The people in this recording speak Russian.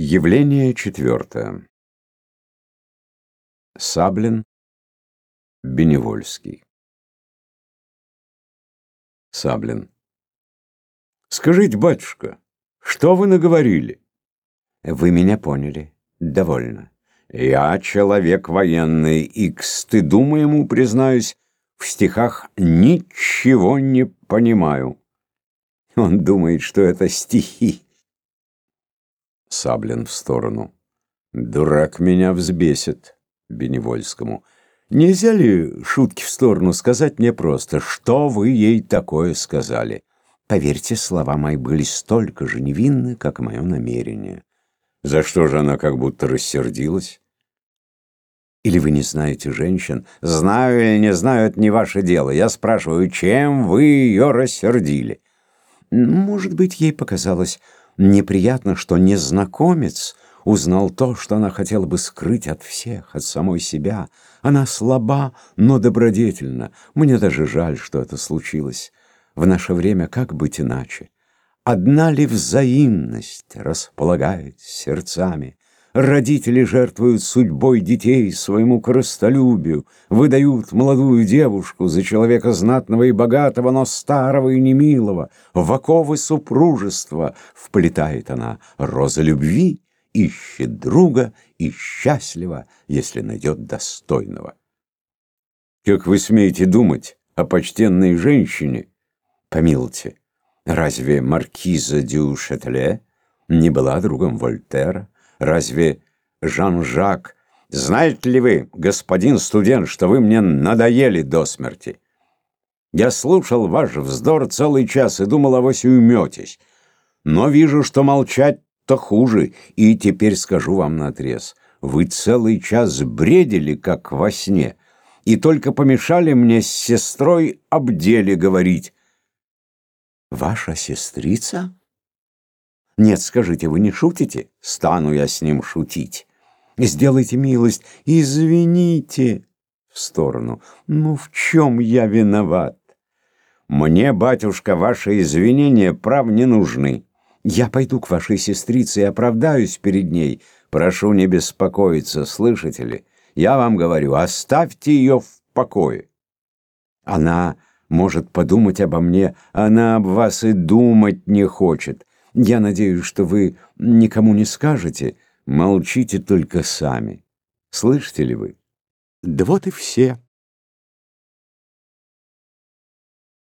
Явление четвертое. Саблин, Беневольский. Саблин. Скажите, батюшка, что вы наговорили? Вы меня поняли. Довольно. Я человек военный, и к стыду моему, признаюсь, в стихах ничего не понимаю. Он думает, что это стихи. Саблин в сторону. Дурак меня взбесит. Беневольскому. Нельзя ли шутки в сторону сказать мне просто, что вы ей такое сказали? Поверьте, слова мои были столько же невинны, как мое намерение. За что же она как будто рассердилась? Или вы не знаете женщин? Знаю или не знаю, это не ваше дело. Я спрашиваю, чем вы ее рассердили? Может быть, ей показалось неприятно, что незнакомец узнал то, что она хотела бы скрыть от всех, от самой себя. Она слаба, но добродетельна. Мне даже жаль, что это случилось. В наше время как быть иначе? Одна ли взаимность располагает сердцами? Родители жертвуют судьбой детей своему корыстолюбию, выдают молодую девушку за человека знатного и богатого, но старого и немилого. В оковы супружества вплетает она роза любви, ищет друга и счастлива, если найдет достойного. Как вы смеете думать о почтенной женщине? Помилуйте, разве маркиза дю Шателе не была другом Вольтера? Разве Жан-Жак... Знаете ли вы, господин студент, что вы мне надоели до смерти? Я слушал ваш вздор целый час и думал, авось уйметесь. Но вижу, что молчать-то хуже, и теперь скажу вам наотрез. Вы целый час бредили, как во сне, и только помешали мне с сестрой об деле говорить. Ваша сестрица? Нет, скажите, вы не шутите? Стану я с ним шутить. Сделайте милость, извините. В сторону. Ну, в чем я виноват? Мне, батюшка, ваши извинения прав не нужны. Я пойду к вашей сестрице и оправдаюсь перед ней. Прошу не беспокоиться, слышите ли? Я вам говорю, оставьте ее в покое. Она может подумать обо мне, она об вас и думать не хочет. Я надеюсь, что вы никому не скажете, молчите только сами. Слышите ли вы? Да вот и все.